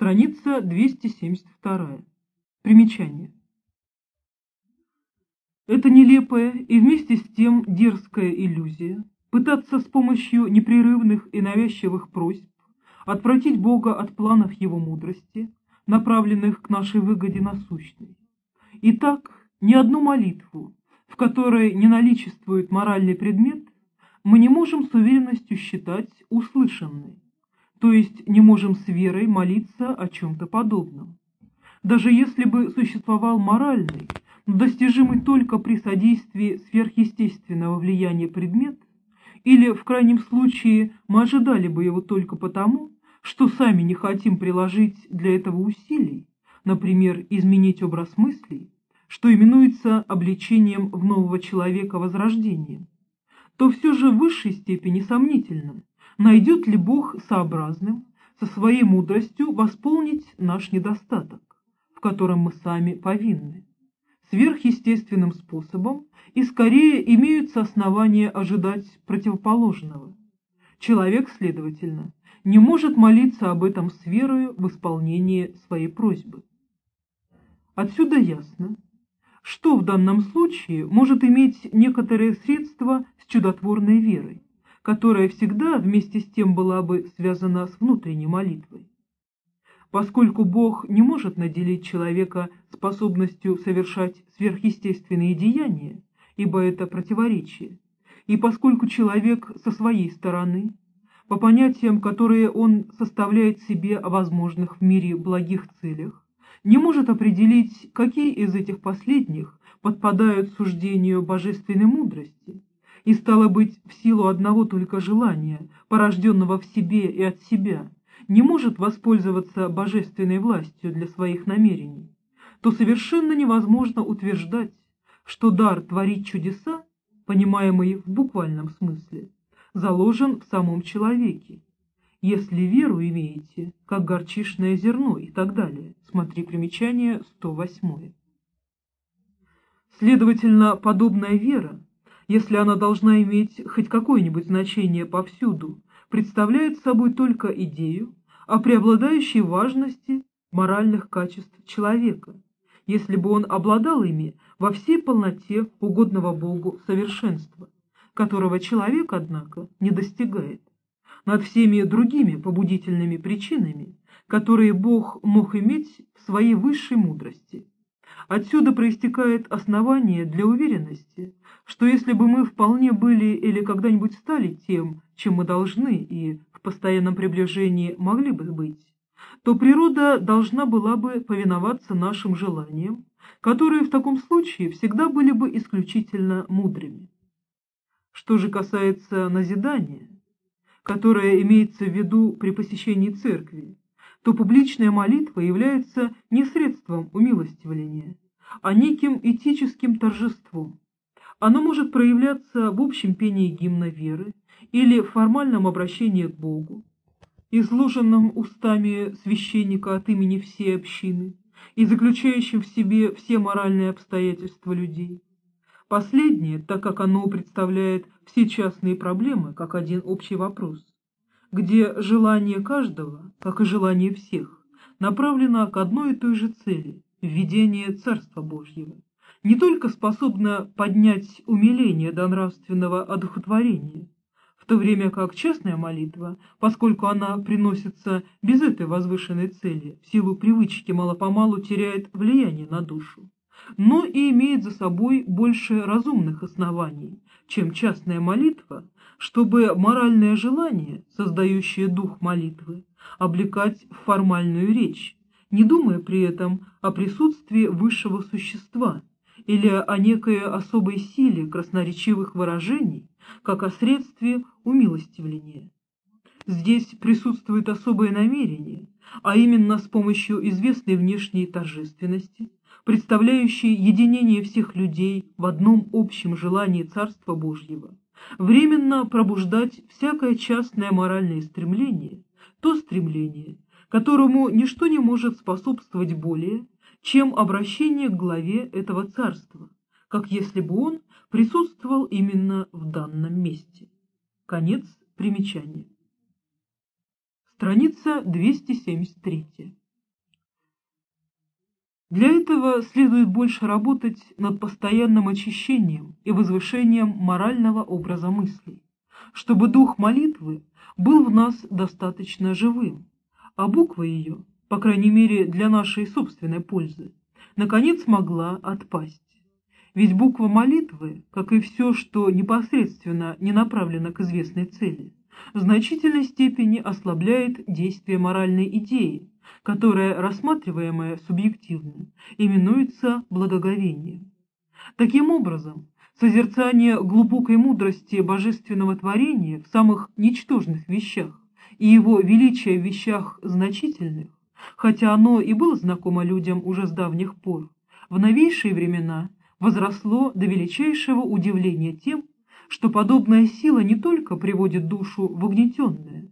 Страница 272. Примечание. Это нелепая и вместе с тем дерзкая иллюзия пытаться с помощью непрерывных и навязчивых просьб отвратить Бога от планов Его мудрости, направленных к нашей выгоде насущной. Итак, ни одну молитву, в которой не наличествует моральный предмет, мы не можем с уверенностью считать услышанной, то есть не можем с верой молиться о чем-то подобном. Даже если бы существовал моральный, но достижимый только при содействии сверхъестественного влияния предмет, или, в крайнем случае, мы ожидали бы его только потому, что сами не хотим приложить для этого усилий, например, изменить образ мыслей, что именуется обличением в нового человека возрождением, то все же в высшей степени сомнительно, найдет ли Бог сообразным со своей мудростью восполнить наш недостаток, в котором мы сами повинны сверхъестественным способом и скорее имеются основания ожидать противоположного. Человек, следовательно, не может молиться об этом с верою в исполнение своей просьбы. Отсюда ясно, что в данном случае может иметь некоторые средства с чудотворной верой, которая всегда вместе с тем была бы связана с внутренней молитвой. Поскольку Бог не может наделить человека способностью совершать сверхъестественные деяния, ибо это противоречие, и поскольку человек со своей стороны, по понятиям, которые он составляет себе о возможных в мире благих целях, не может определить, какие из этих последних подпадают суждению божественной мудрости, и стало быть, в силу одного только желания, порожденного в себе и от себя, не может воспользоваться божественной властью для своих намерений, то совершенно невозможно утверждать, что дар творить чудеса, понимаемый в буквальном смысле, заложен в самом человеке. Если веру имеете, как горчишное зерно и так далее. Смотри примечание 108. Следовательно, подобная вера, если она должна иметь хоть какое-нибудь значение повсюду, представляет собой только идею о преобладающей важности моральных качеств человека, если бы он обладал ими во всей полноте угодного Богу совершенства, которого человек, однако, не достигает, над всеми другими побудительными причинами, которые Бог мог иметь в своей высшей мудрости. Отсюда проистекает основание для уверенности, что если бы мы вполне были или когда-нибудь стали тем, чем мы должны и в постоянном приближении могли бы быть, то природа должна была бы повиноваться нашим желаниям, которые в таком случае всегда были бы исключительно мудрыми. Что же касается назидания, которое имеется в виду при посещении церкви, то публичная молитва является не средством умилостивления, а неким этическим торжеством. Оно может проявляться в общем пении гимна веры или в формальном обращении к Богу, изложенном устами священника от имени всей общины и заключающим в себе все моральные обстоятельства людей. Последнее, так как оно представляет все частные проблемы как один общий вопрос, где желание каждого, как и желание всех, направлено к одной и той же цели – введение Царства Божьего, не только способно поднять умиление до нравственного одухотворения, в то время как частная молитва, поскольку она приносится без этой возвышенной цели, в силу привычки мало-помалу теряет влияние на душу, но и имеет за собой больше разумных оснований, чем частная молитва, чтобы моральное желание, создающее дух молитвы, облекать в формальную речь, не думая при этом о присутствии высшего существа или о некой особой силе красноречивых выражений, как о средстве умилостивления. Здесь присутствует особое намерение, а именно с помощью известной внешней торжественности, представляющей единение всех людей в одном общем желании Царства Божьего, временно пробуждать всякое частное моральное стремление, то стремление, которому ничто не может способствовать более, чем обращение к главе этого царства, как если бы он присутствовал именно в данном месте. Конец примечания. Страница 273. Для этого следует больше работать над постоянным очищением и возвышением морального образа мыслей, чтобы дух молитвы был в нас достаточно живым, а буква ее, по крайней мере для нашей собственной пользы, наконец могла отпасть. Ведь буква молитвы, как и все, что непосредственно не направлено к известной цели, в значительной степени ослабляет действие моральной идеи, которая, рассматриваемая субъективно, именуется благоговением. Таким образом, созерцание глубокой мудрости божественного творения в самых ничтожных вещах и его величия в вещах значительных, хотя оно и было знакомо людям уже с давних пор, в новейшие времена возросло до величайшего удивления тем, что подобная сила не только приводит душу в угнетенное,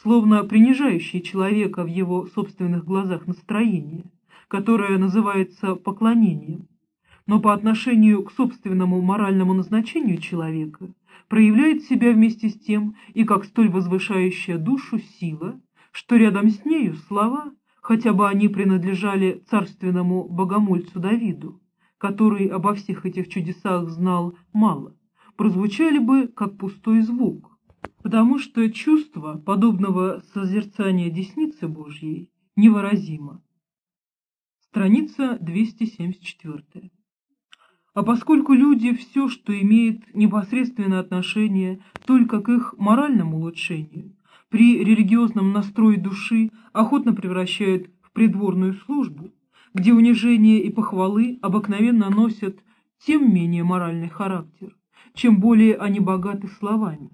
словно принижающее человека в его собственных глазах настроение, которое называется поклонением, но по отношению к собственному моральному назначению человека проявляет себя вместе с тем и как столь возвышающая душу сила, что рядом с нею слова, хотя бы они принадлежали царственному богомольцу Давиду, который обо всех этих чудесах знал мало, прозвучали бы как пустой звук, потому что чувство подобного созерцания десницы Божьей невыразимо. Страница 274. А поскольку люди все, что имеет непосредственное отношение только к их моральному улучшению, при религиозном настрое души охотно превращают в придворную службу, где унижение и похвалы обыкновенно носят тем менее моральный характер, чем более они богаты словами,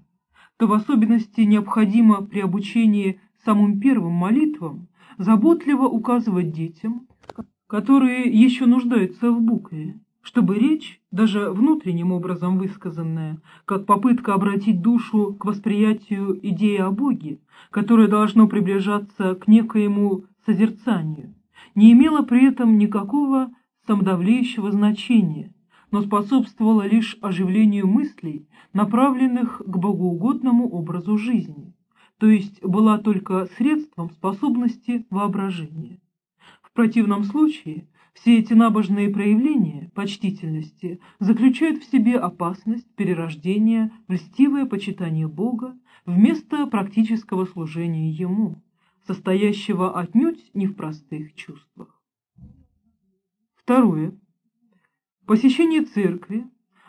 то в особенности необходимо при обучении самым первым молитвам заботливо указывать детям, которые еще нуждаются в букве, чтобы речь, даже внутренним образом высказанная, как попытка обратить душу к восприятию идеи о Боге, которое должно приближаться к некоему созерцанию, не имела при этом никакого самодавлеющего значения, но способствовала лишь оживлению мыслей, направленных к богоугодному образу жизни, то есть была только средством способности воображения. В противном случае все эти набожные проявления почтительности заключают в себе опасность перерождения в льстивое почитание Бога вместо практического служения Ему, состоящего отнюдь не в простых чувствах. Второе. Посещение церкви,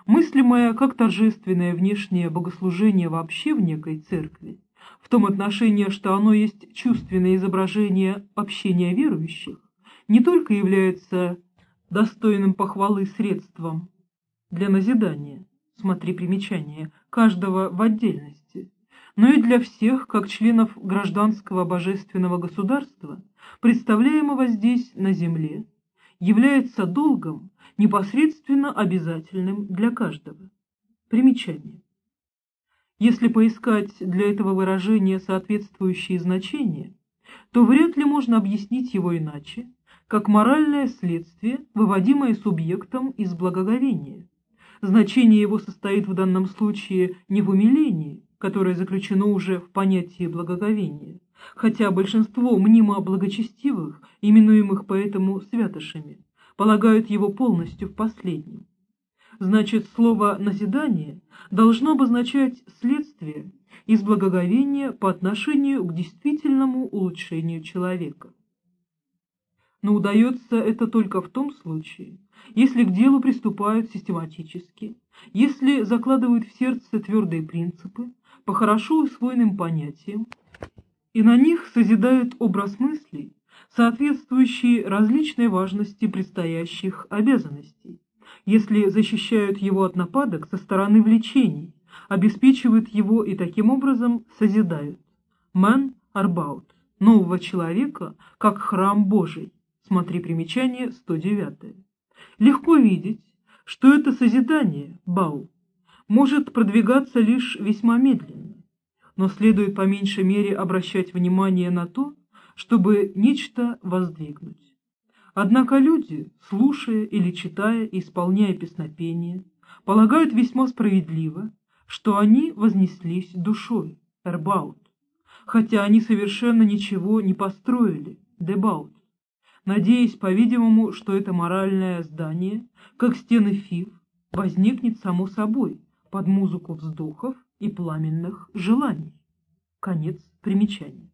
мыслимое как торжественное внешнее богослужение вообще в некой церкви, в том отношении, что оно есть чувственное изображение общения верующих, не только является достойным похвалы средством для назидания, смотри примечание, каждого в отдельности, но и для всех, как членов гражданского божественного государства, представляемого здесь на земле, является долгом, непосредственно обязательным для каждого. Примечание. Если поискать для этого выражения соответствующие значения, то вряд ли можно объяснить его иначе, как моральное следствие, выводимое субъектом из благоговения. Значение его состоит в данном случае не в умилении, которое заключено уже в понятии благоговения, хотя большинство мнимо благочестивых, именуемых поэтому святошами, полагают его полностью в последнем. Значит, слово «назидание» должно обозначать следствие из благоговения по отношению к действительному улучшению человека. Но удается это только в том случае, если к делу приступают систематически, если закладывают в сердце твердые принципы по хорошо усвоенным понятиям, и на них созидают образ мыслей, соответствующие различной важности предстоящих обязанностей, если защищают его от нападок со стороны влечений, обеспечивают его и таким образом созидают. Man Арбаут. Нового человека, как храм Божий. Смотри примечание 109. Легко видеть, что это созидание, Бау, может продвигаться лишь весьма медленно, но следует по меньшей мере обращать внимание на то, чтобы нечто воздвигнуть. Однако люди, слушая или читая и исполняя песнопение, полагают весьма справедливо, что они вознеслись душой, эрбаут, хотя они совершенно ничего не построили, дебаут. Надеясь, по-видимому, что это моральное здание, как стены Фив, возникнет само собой под музыку вздохов и пламенных желаний. Конец примечания.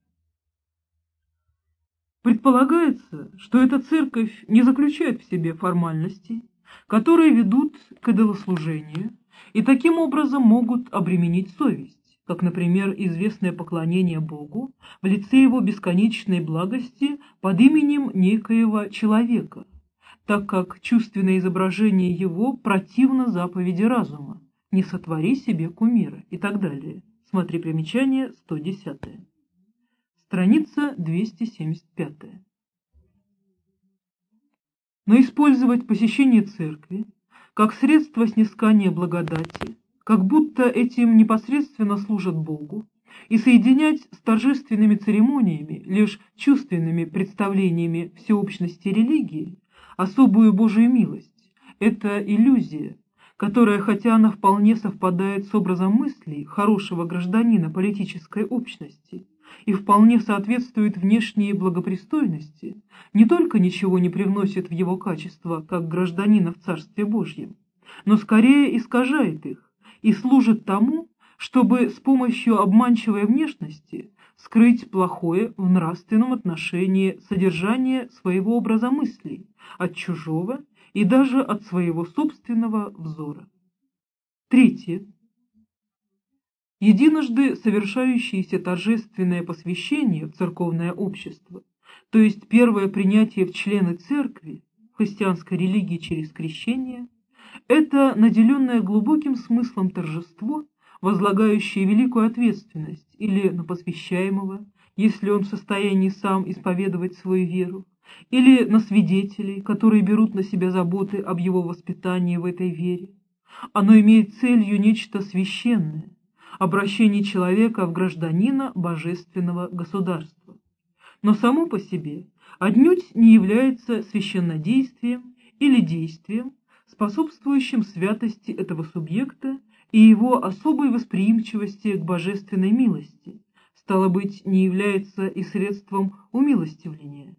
Предполагается, что эта церковь не заключает в себе формальностей, которые ведут к идолослужению и таким образом могут обременить совесть, как, например, известное поклонение Богу в лице его бесконечной благости под именем некоего человека, так как чувственное изображение его противно заповеди разума «не сотвори себе кумира» и так далее. Смотри примечание 110. Страница 275. Но использовать посещение церкви как средство снискания благодати, как будто этим непосредственно служат Богу, и соединять с торжественными церемониями, лишь чувственными представлениями всеобщности религии, особую Божию милость – это иллюзия, которая, хотя она вполне совпадает с образом мыслей хорошего гражданина политической общности, и вполне соответствует внешней благопристойности, не только ничего не привносит в его качество, как гражданина в Царстве Божьем, но скорее искажает их и служит тому, чтобы с помощью обманчивой внешности скрыть плохое в нравственном отношении содержание своего образа мыслей от чужого и даже от своего собственного взора. Третье единожды совершающееся торжественное посвящение в церковное общество, то есть первое принятие в члены церкви, христианской религии через крещение, это наделенное глубоким смыслом торжество, возлагающее великую ответственность или на посвящаемого, если он в состоянии сам исповедовать свою веру, или на свидетелей, которые берут на себя заботы об его воспитании в этой вере. Оно имеет целью нечто священное, обращение человека в гражданина божественного государства. Но само по себе отнюдь не является священнодействием или действием, способствующим святости этого субъекта и его особой восприимчивости к божественной милости, стало быть, не является и средством умилостивления.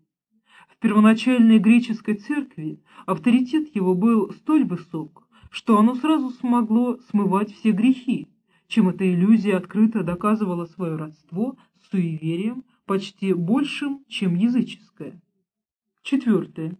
В первоначальной греческой церкви авторитет его был столь высок, что оно сразу смогло смывать все грехи, чем эта иллюзия открыто доказывала свое родство с суеверием почти большим, чем языческое. Четвертое.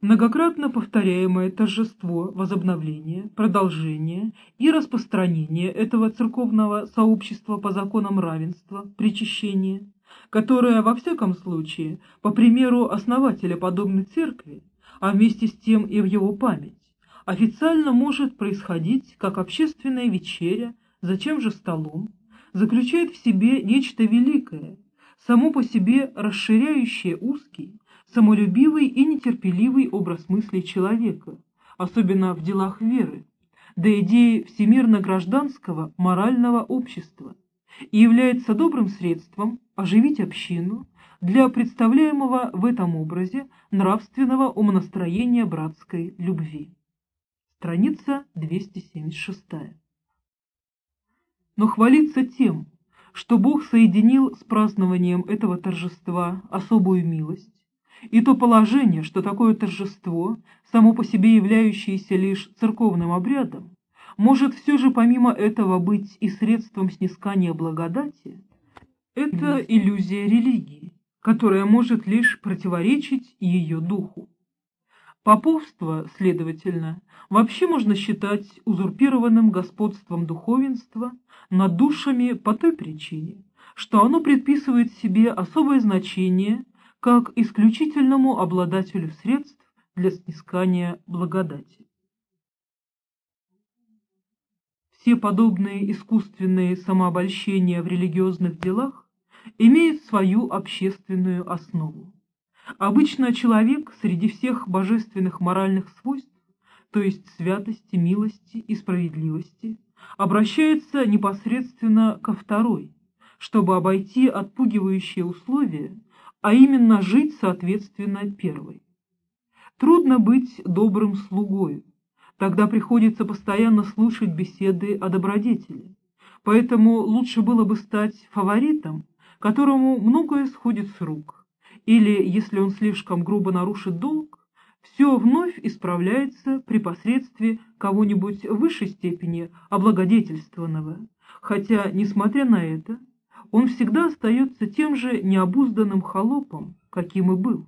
Многократно повторяемое торжество возобновления, продолжения и распространения этого церковного сообщества по законам равенства, причащения, которое, во всяком случае, по примеру основателя подобной церкви, а вместе с тем и в его память, официально может происходить как общественная вечеря, зачем же столом, заключает в себе нечто великое, само по себе расширяющее узкий, самолюбивый и нетерпеливый образ мыслей человека, особенно в делах веры, до идеи всемирно-гражданского морального общества, и является добрым средством оживить общину для представляемого в этом образе нравственного умонастроения братской любви. Страница 276. Но хвалиться тем, что Бог соединил с празднованием этого торжества особую милость, и то положение, что такое торжество, само по себе являющееся лишь церковным обрядом, может все же помимо этого быть и средством снискания благодати, это иллюзия религии, которая может лишь противоречить ее духу. Поповство, следовательно, вообще можно считать узурпированным господством духовенства над душами по той причине, что оно предписывает себе особое значение как исключительному обладателю средств для снискания благодати. Все подобные искусственные самообольщения в религиозных делах имеют свою общественную основу. Обычно человек среди всех божественных моральных свойств, то есть святости, милости и справедливости, обращается непосредственно ко второй, чтобы обойти отпугивающие условия, а именно жить соответственно первой. Трудно быть добрым слугой, тогда приходится постоянно слушать беседы о добродетели, поэтому лучше было бы стать фаворитом, которому многое сходит с рук, или, если он слишком грубо нарушит долг, все вновь исправляется при посредстве кого-нибудь в высшей степени облагодетельствованного, хотя, несмотря на это, он всегда остается тем же необузданным холопом, каким и был.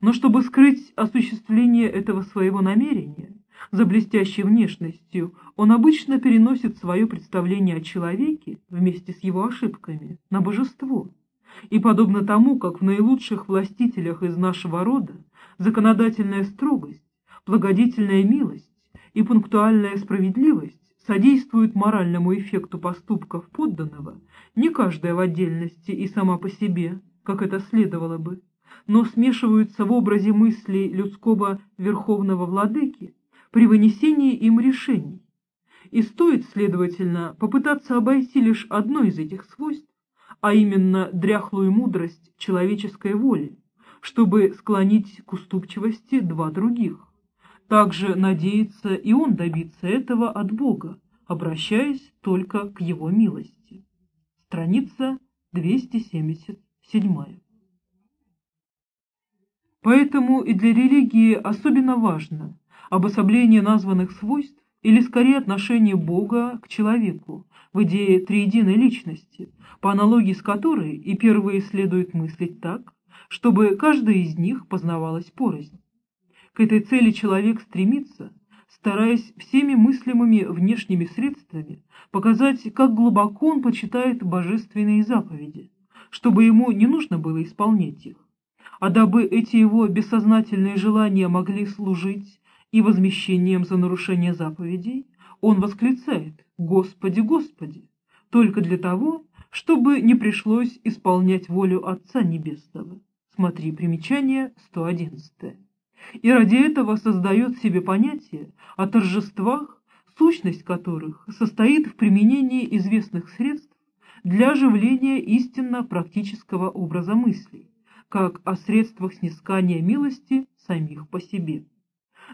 Но чтобы скрыть осуществление этого своего намерения, за блестящей внешностью, он обычно переносит свое представление о человеке вместе с его ошибками на божество. И подобно тому, как в наилучших властителях из нашего рода законодательная строгость, благодетельная милость и пунктуальная справедливость содействуют моральному эффекту поступков подданного, не каждая в отдельности и сама по себе, как это следовало бы, но смешиваются в образе мыслей людского верховного владыки при вынесении им решений. И стоит, следовательно, попытаться обойти лишь одно из этих свойств, а именно дряхлую мудрость человеческой воли, чтобы склонить к уступчивости два других. Также надеется и он добиться этого от Бога, обращаясь только к его милости. Страница 277. Поэтому и для религии особенно важно обособление названных свойств или скорее отношение Бога к человеку в идее триединой личности, по аналогии с которой и первые следует мыслить так, чтобы каждая из них познавалась порознь. К этой цели человек стремится, стараясь всеми мыслимыми внешними средствами показать, как глубоко он почитает божественные заповеди, чтобы ему не нужно было исполнять их, а дабы эти его бессознательные желания могли служить и возмещением за нарушение заповедей, он восклицает «Господи, Господи!» только для того, чтобы не пришлось исполнять волю Отца Небесного. Смотри примечание 111. И ради этого создает себе понятие о торжествах, сущность которых состоит в применении известных средств для оживления истинно практического образа мыслей, как о средствах снискания милости самих по себе.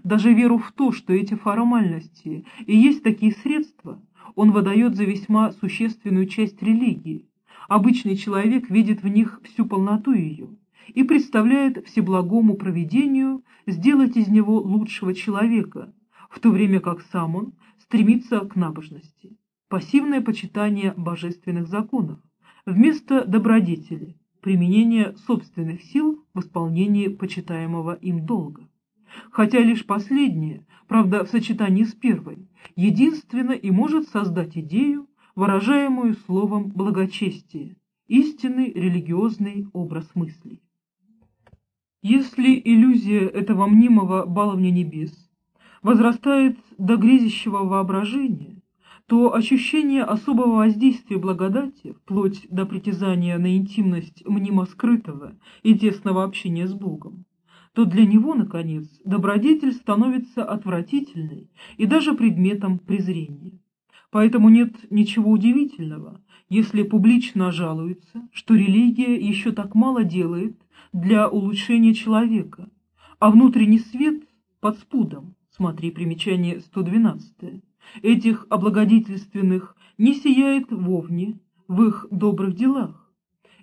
Даже веру в то, что эти формальности и есть такие средства, он выдает за весьма существенную часть религии. Обычный человек видит в них всю полноту ее и представляет всеблагому провидению сделать из него лучшего человека, в то время как сам он стремится к набожности. Пассивное почитание божественных законов вместо добродетели, применение собственных сил в исполнении почитаемого им долга хотя лишь последнее, правда в сочетании с первой, единственно и может создать идею, выражаемую словом благочестие, истинный религиозный образ мыслей. Если иллюзия этого мнимого баловня небес возрастает до грезящего воображения, то ощущение особого воздействия благодати, вплоть до притязания на интимность мнимо скрытого и тесного общения с Богом, то для него, наконец, добродетель становится отвратительной и даже предметом презрения. Поэтому нет ничего удивительного, если публично жалуется, что религия еще так мало делает для улучшения человека, а внутренний свет под спудом, смотри примечание 112, этих облагодетельственных не сияет вовне в их добрых делах.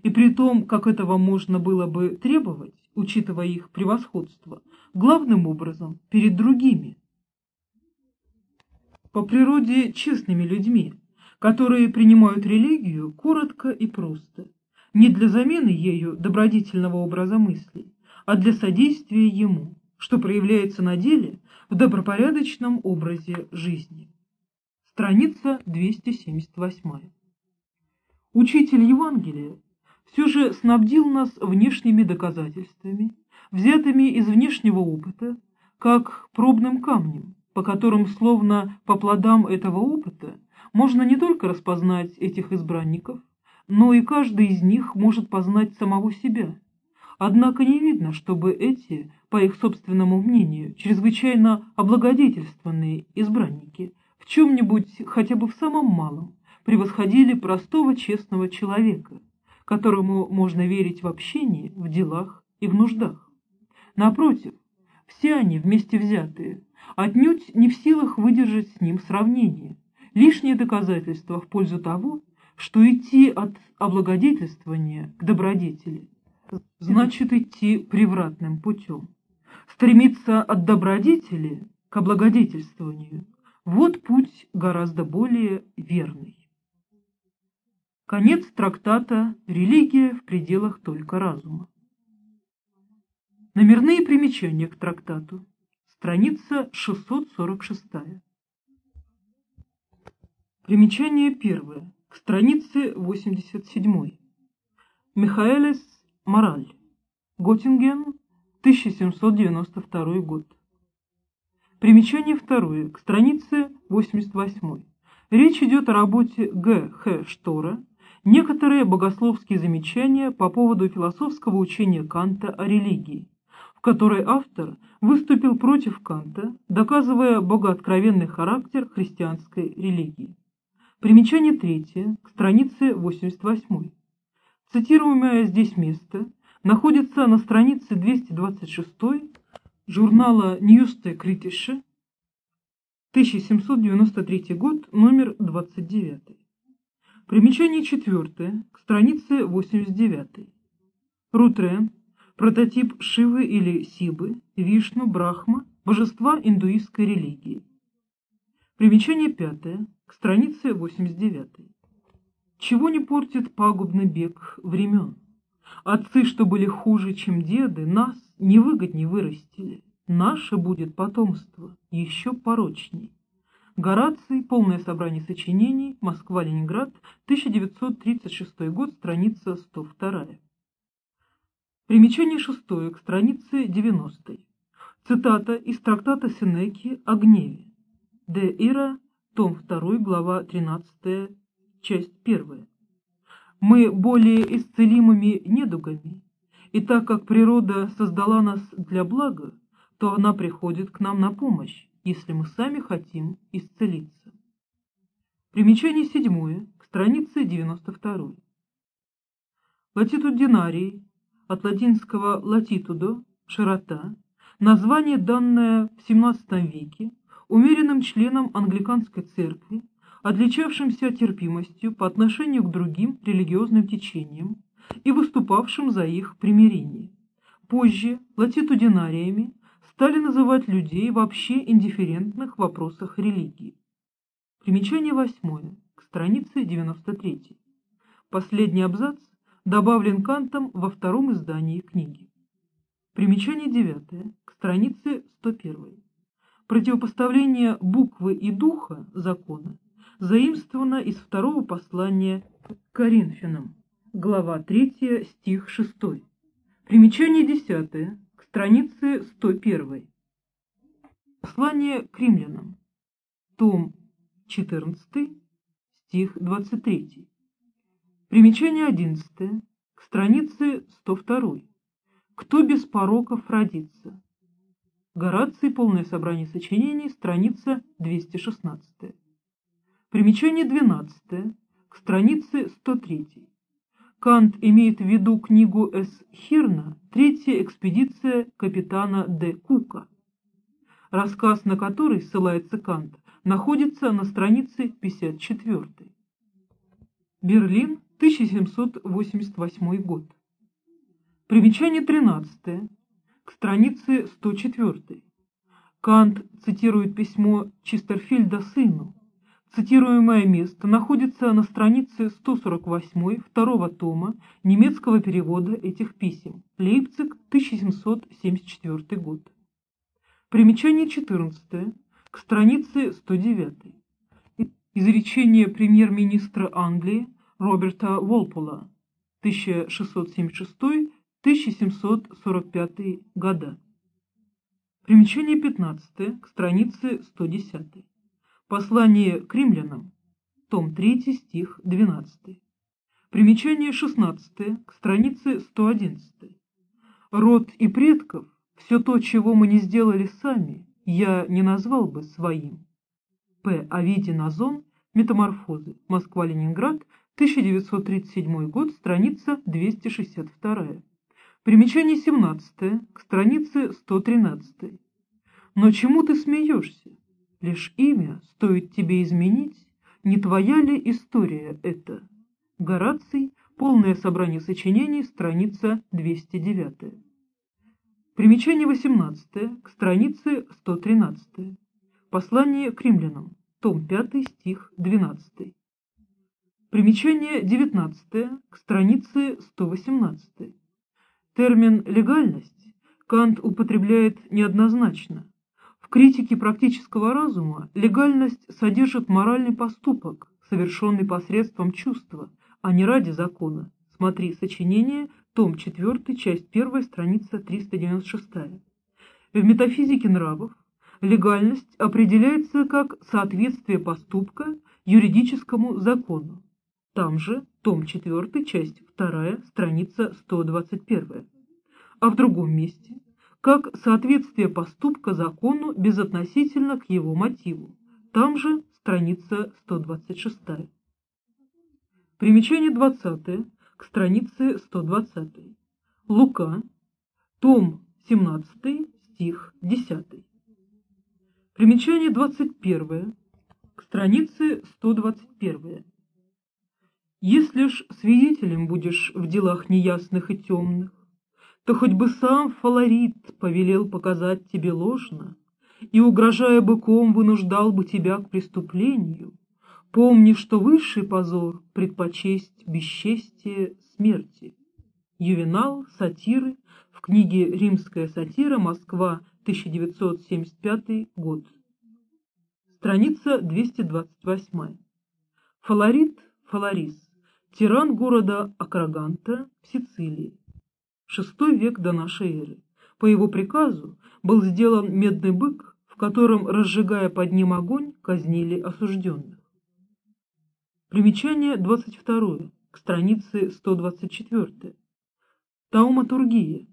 И при том, как этого можно было бы требовать, учитывая их превосходство, главным образом перед другими. По природе честными людьми, которые принимают религию коротко и просто, не для замены ею добродетельного образа мыслей, а для содействия ему, что проявляется на деле в добропорядочном образе жизни. Страница 278. Учитель Евангелия все же снабдил нас внешними доказательствами, взятыми из внешнего опыта, как пробным камнем, по которым, словно по плодам этого опыта, можно не только распознать этих избранников, но и каждый из них может познать самого себя. Однако не видно, чтобы эти, по их собственному мнению, чрезвычайно облагодетельствованные избранники в чем-нибудь, хотя бы в самом малом, превосходили простого честного человека – которому можно верить в общении, в делах и в нуждах. Напротив, все они вместе взятые, отнюдь не в силах выдержать с ним сравнение, лишнее доказательство в пользу того, что идти от облагодетельствования к добродетели значит идти превратным путем. Стремиться от добродетели к облагодетельствованию – вот путь гораздо более верный. Конец трактата «Религия в пределах только разума». Номерные примечания к трактату. Страница 646. Примечание первое. К странице 87. Михаэлес Мораль. Готтинген, 1792 год. Примечание второе. К странице 88. Речь идет о работе Г. Х. Штора «Некоторые богословские замечания по поводу философского учения Канта о религии», в которой автор выступил против Канта, доказывая богооткровенный характер христианской религии. Примечание третье, к странице 88. Цитируемое здесь место находится на странице 226 журнала «Ньюсте Критише», 1793 год, номер 29. Примечание четвертое, к странице 89. Рутре, прототип Шивы или Сибы, Вишну, Брахма, божества индуистской религии. Примечание пятое, к странице 89. Чего не портит пагубный бег времен? Отцы, что были хуже, чем деды, нас невыгоднее вырастили. Наше будет потомство еще порочней. Гораций, полное собрание сочинений, Москва-Ленинград, 1936 год, страница 102. Примечание шестое, к странице 90. Цитата из трактата Сенеки о гневе. Де Ира, том 2, глава 13, часть 1. Мы более исцелимыми недугами, и так как природа создала нас для блага, то она приходит к нам на помощь, если мы сами хотим исцелиться. Примечание седьмое, к странице 92. Латитудинарий, от латинского латитудо, широта, название, данное в XVII веке умеренным членом англиканской церкви, отличавшимся терпимостью по отношению к другим религиозным течениям и выступавшим за их примирение. Позже латитудинариями стали называть людей вообще индифферентных в вопросах религии. Примечание восьмое, к странице 93. Последний абзац добавлен Кантом во втором издании книги. Примечание девятое, к странице 101. Противопоставление буквы и духа закона заимствовано из второго послания к Коринфянам, глава 3, стих 6. Примечание 10, к странице 101. Послание к римлянам, том 14, стих 23. Примечание 11, к странице 102. Кто без пороков родится? Гораций, полное собрание сочинений, страница 216. Примечание 12, к странице 103. Кант имеет в виду книгу С. Хирна «Третья экспедиция капитана Д. Кука», рассказ на который, ссылается Кант, находится на странице 54. Берлин, 1788 год. Примечание 13 к странице 104. Кант цитирует письмо Чистерфильда сыну. Цитируемое место находится на странице 148 второго тома немецкого перевода этих писем. Лейпциг, 1774 год. Примечание 14 к странице 109. Изречение премьер-министра Англии Роберта Волпола 1676 1745 года. Примечание 15 к странице 110. Послание к римлянам, том 3, стих 12. Примечание 16 к странице 111. Род и предков, все то, чего мы не сделали сами, я не назвал бы своим. П. Овидий Назон, Метаморфозы, Москва-Ленинград, 1937 год, страница 262. Примечание 17 к странице 113. Но чему ты смеешься? Лишь имя стоит тебе изменить, не твоя ли история это? Гораций, Полное собрание сочинений, страница 209. Примечание 18 к странице 113. Послание к римлянам, том 5, стих 12. Примечание 19 к странице 118. Термин «легальность» Кант употребляет неоднозначно. В критике практического разума легальность содержит моральный поступок, совершенный посредством чувства, а не ради закона. Смотри сочинение, том 4, часть 1, страница 396. В метафизике нравов легальность определяется как соответствие поступка юридическому закону. Там же, том 4, часть 2, страница 121. А в другом месте, как соответствие поступка закону безотносительно к его мотиву. Там же, страница 126. Примечание 20 к странице 120. Лука, том 17, стих 10. Примечание 21 к странице 121. Если ж свидетелем будешь в делах неясных и темных, то хоть бы сам Фаларит повелел показать тебе ложно и, угрожая быком, вынуждал бы тебя к преступлению, помни, что высший позор предпочесть бесчестие смерти. Ювенал, сатиры, в книге «Римская сатира. Москва. 1975 год». Страница 228. Фаларит, Фаларис тиран города Акраганта в Сицилии. VI век до нашей эры. По его приказу был сделан медный бык, в котором, разжигая под ним огонь, казнили осужденных. Примечание 22 к странице 124. Тауматургия.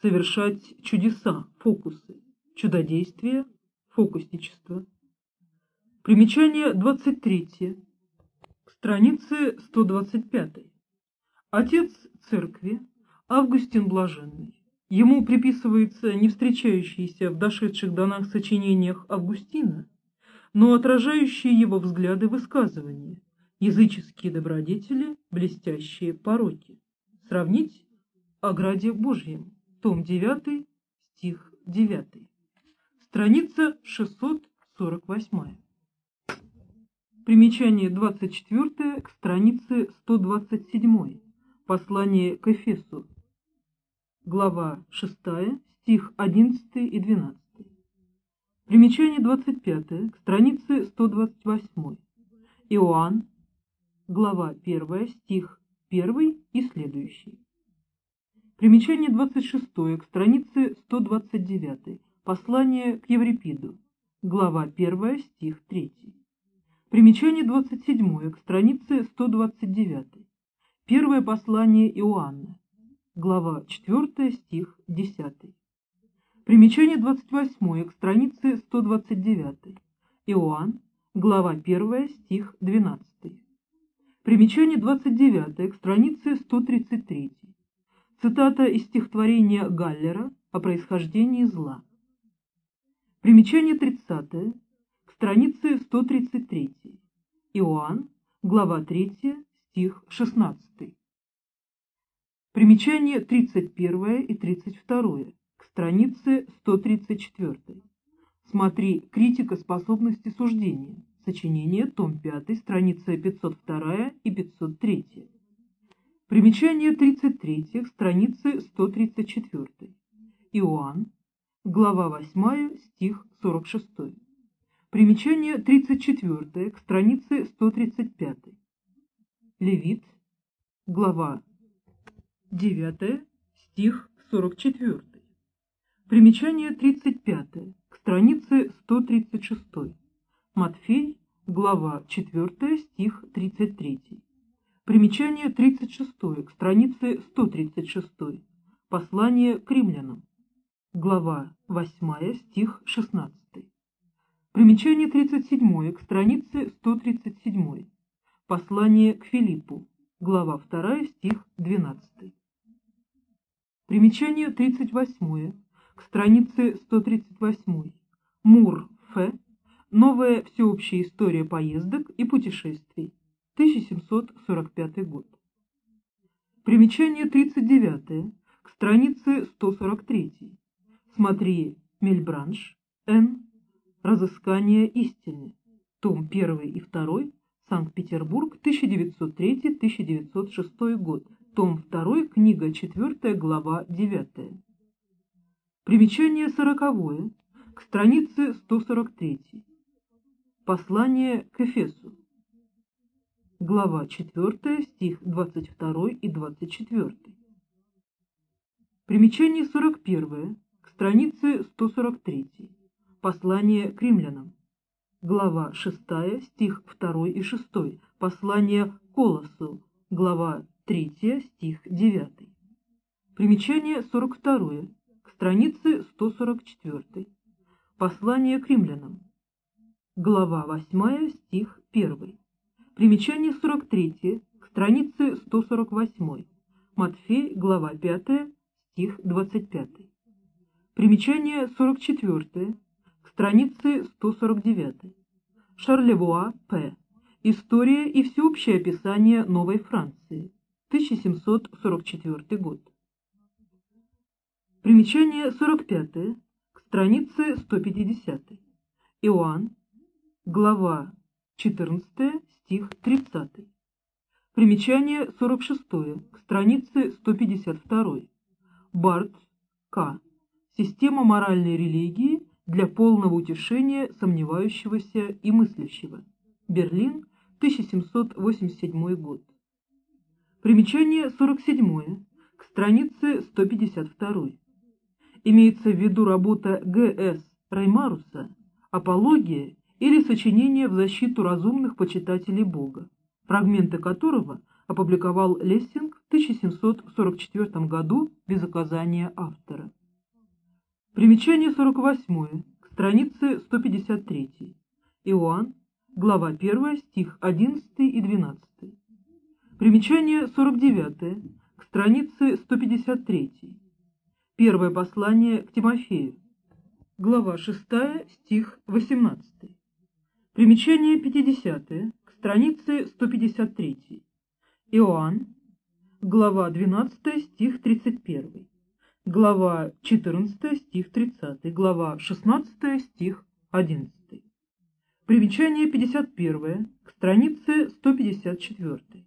Совершать чудеса, фокусы, чудодействие, фокусничество. Примечание 23 Страницы 125. Отец церкви, Августин Блаженный. Ему приписывается не встречающийся в дошедших до нас сочинениях Августина, но отражающие его взгляды высказывания, языческие добродетели, блестящие пороки. Сравнить о граде Божьем, том 9, стих 9. Страница 648. Примечание 24 к странице 127. Послание к Эфесу. Глава 6, стих 11 и 12. Примечание 25 к странице 128. Иоанн, глава 1, стих 1 и следующий. Примечание 26 к странице 129. Послание к Еврипиду. Глава 1, стих 3. Примечание 27 к странице 129. Первое послание Иоанна. Глава 4, стих 10. Примечание 28 к странице 129. Иоанн, глава 1, стих 12. Примечание 29 к странице 133. Цитата из стихотворения Галлера о происхождении зла. Примечание 30 страницы 133. Иоанн, глава 3, стих 16. Примечание 31 и 32 к странице 134. Смотри «Критика способности суждения». Сочинение, том 5, страница 502 и 503. Примечание 33 к странице 134. Иоанн, глава 8, стих 46. Примечание 34 к странице 135. Левит, глава 9, стих 44. Примечание 35 к странице 136. Матфей, глава 4, стих 33. Примечание 36 к странице 136. Послание к римлянам, глава 8, стих 16. Примечание 37 к странице 137. Послание к Филиппу. Глава 2, стих 12. Примечание 38 к странице 138. Мур Ф. Новая всеобщая история поездок и путешествий. 1745 год. Примечание 39 к странице 143. Смотри Мельбранш, Н. Разыскание истины. Том 1 и 2. Санкт-Петербург, 1903-1906 год. Том 2, книга 4, глава 9. Примечание 40 к странице 143. Послание к Эфесу. Глава 4, стих 22 и 24. Примечание 41 к странице 143. Послание к римлянам. Глава 6, стих 2 и 6. Послание Колосу. Глава 3, стих 9. Примечание 42 к странице 144. Послание к римлянам. Глава 8, стих 1. Примечание 43 к странице 148. Матфей, глава 5, стих 25. Примечание 44 к странице 149. Шарлевуа, П. История и всеобщее описание Новой Франции. 1744 год. Примечание 45 к странице 150. Иоанн, глава 14, стих 30. Примечание 46 к странице 152. Барт, К. Система моральной религии для полного утешения сомневающегося и мыслящего. Берлин, 1787 год. Примечание 47 к странице 152 имеется в виду работа Г.С. Раймаруса «Апология» или сочинение в защиту разумных почитателей Бога, фрагменты которого опубликовал Лессинг в 1744 году без указания автора. Примечание 48 к странице 153. Иоанн, глава 1, стих 11 и 12. Примечание 49 к странице 153. Первое послание к Тимофею. Глава 6, стих 18. Примечание 50 к странице 153. Иоанн, глава 12, стих 31. Глава 14, стих 30. Глава 16, стих 11. Примечание 51 к странице 154.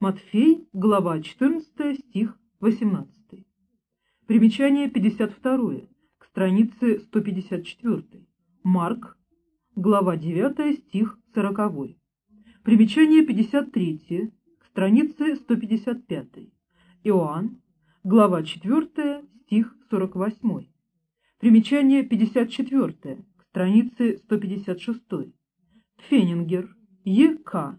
Матфей, глава 14, стих 18. Примечание 52 к странице 154. Марк, глава 9, стих 40. Примечание 53 к странице 155. Иоанн, глава 4, стих 48. Примечание 54 к странице 156. Фенингер, Е.К.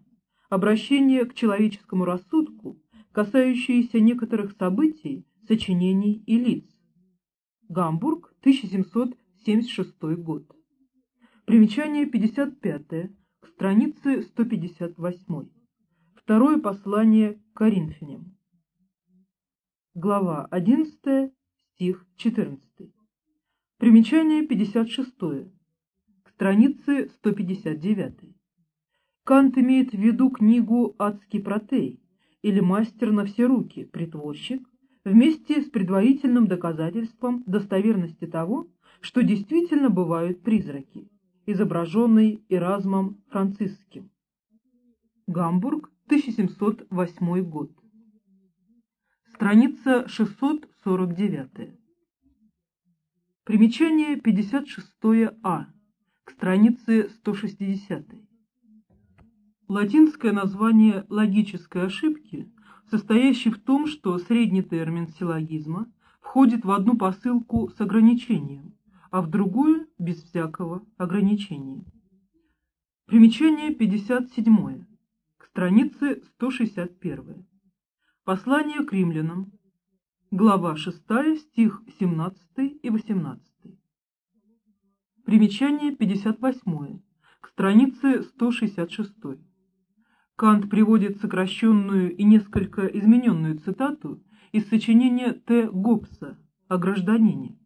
Обращение к человеческому рассудку, касающееся некоторых событий, сочинений и лиц. Гамбург, 1776 год. Примечание 55 к странице 158. Второе послание к Коринфянам. Глава 11, стих 14. Примечание 56 к странице 159. Кант имеет в виду книгу «Адский протей» или «Мастер на все руки», притворщик, вместе с предварительным доказательством достоверности того, что действительно бывают призраки, изображенный Эразмом Франциским. Гамбург, 1708 год. Страница 649. Примечание 56а к странице 160. Латинское название логической ошибки состоящий в том, что средний термин силлогизма входит в одну посылку с ограничением, а в другую – без всякого ограничения. Примечание 57, к странице 161. Послание к римлянам, глава 6, стих 17 и 18. Примечание 58, к странице 166. Кант приводит сокращенную и несколько измененную цитату из сочинения Т. Гоббса о гражданине.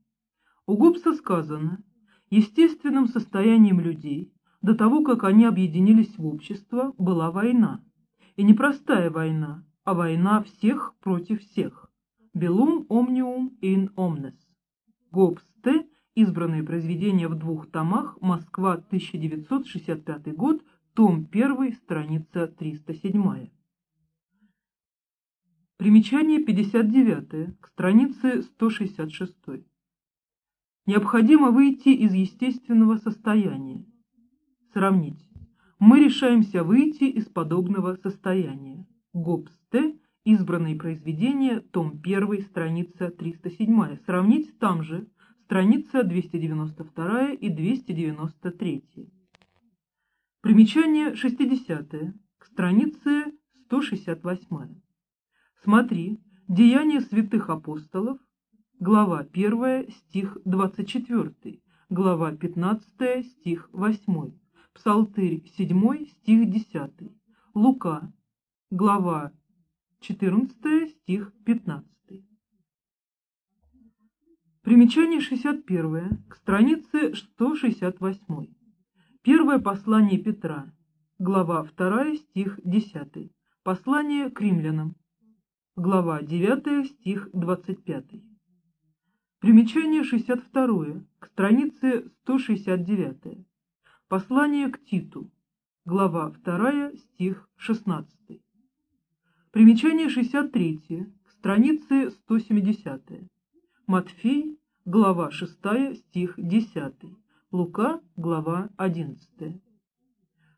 У Гоббса сказано, естественным состоянием людей до того, как они объединились в общество, была война. И не простая война, а война всех против всех. Белум omnium in omnes. Гоббс. Избранные произведения в двух томах. Москва, 1965 год. Том 1, страница 307. Примечание 59, к странице 166. Необходимо выйти из естественного состояния. Сравнить. Мы решаемся выйти из подобного состояния. Гоббс. Избранные произведения, том 1, страница 307. Сравнить там же, страница 292 и 293. Примечание 60 к странице 168. Смотри, Деяния святых апостолов, глава 1, стих 24, глава 15, стих 8, Псалтырь 7, стих 10, Лука, глава 14, стих 15. Примечание 61, к странице 168. Первое послание Петра, глава 2, стих 10. Послание к римлянам, глава 9, стих 25. Примечание 62, к странице 169. Послание к Титу, глава 2, стих 16. Примечание 63, к странице 170. Матфей, глава 6, стих 10. Лука, глава 11.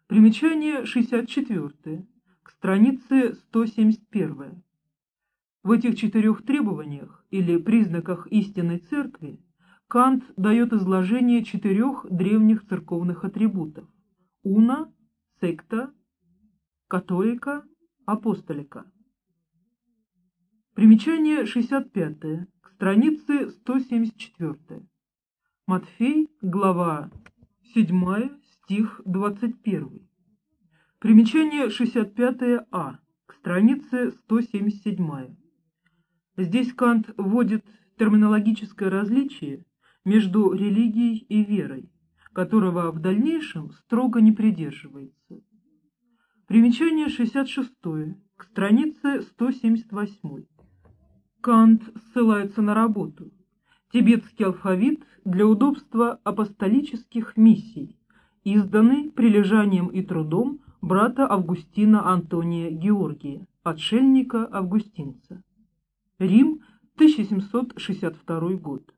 Примечание 64, к странице 171. В этих четырех требованиях или признаках истинной церкви Кант дает изложение четырех древних церковных атрибутов – уна, секта, католика, апостолика. Примечание 65, к странице 174. Матфей, глава 7, стих 21. Примечание 65а, к странице 177. Здесь Кант вводит терминологическое различие между религией и верой, которого в дальнейшем строго не придерживается. Примечание 66 к странице 178. Кант ссылается на работу «Тибетский алфавит для удобства апостолических миссий», изданный прилежанием и трудом брата Августина Антония Георгия, отшельника Августинца. Рим, 1762 год.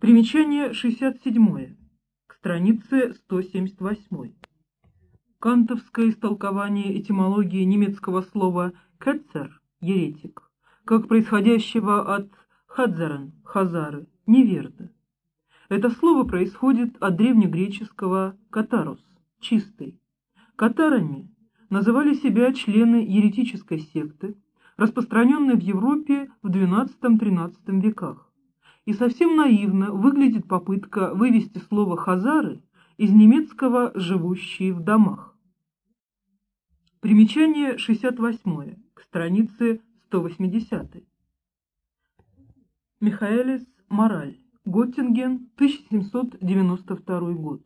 Примечание 67, к странице 178. Кантовское истолкование этимологии немецкого слова «кетцер» – «еретик», как происходящего от «хадзарен» – «хазары» – «неверно». Это слово происходит от древнегреческого «катарос» – «чистый». Катарами называли себя члены еретической секты, распространенной в Европе в XII-XIII веках. И совсем наивно выглядит попытка вывести слово «хазары» из немецкого «живущие в домах». Примечание 68 к странице 180. Михаэлис Мораль. Готтинген, 1792 год.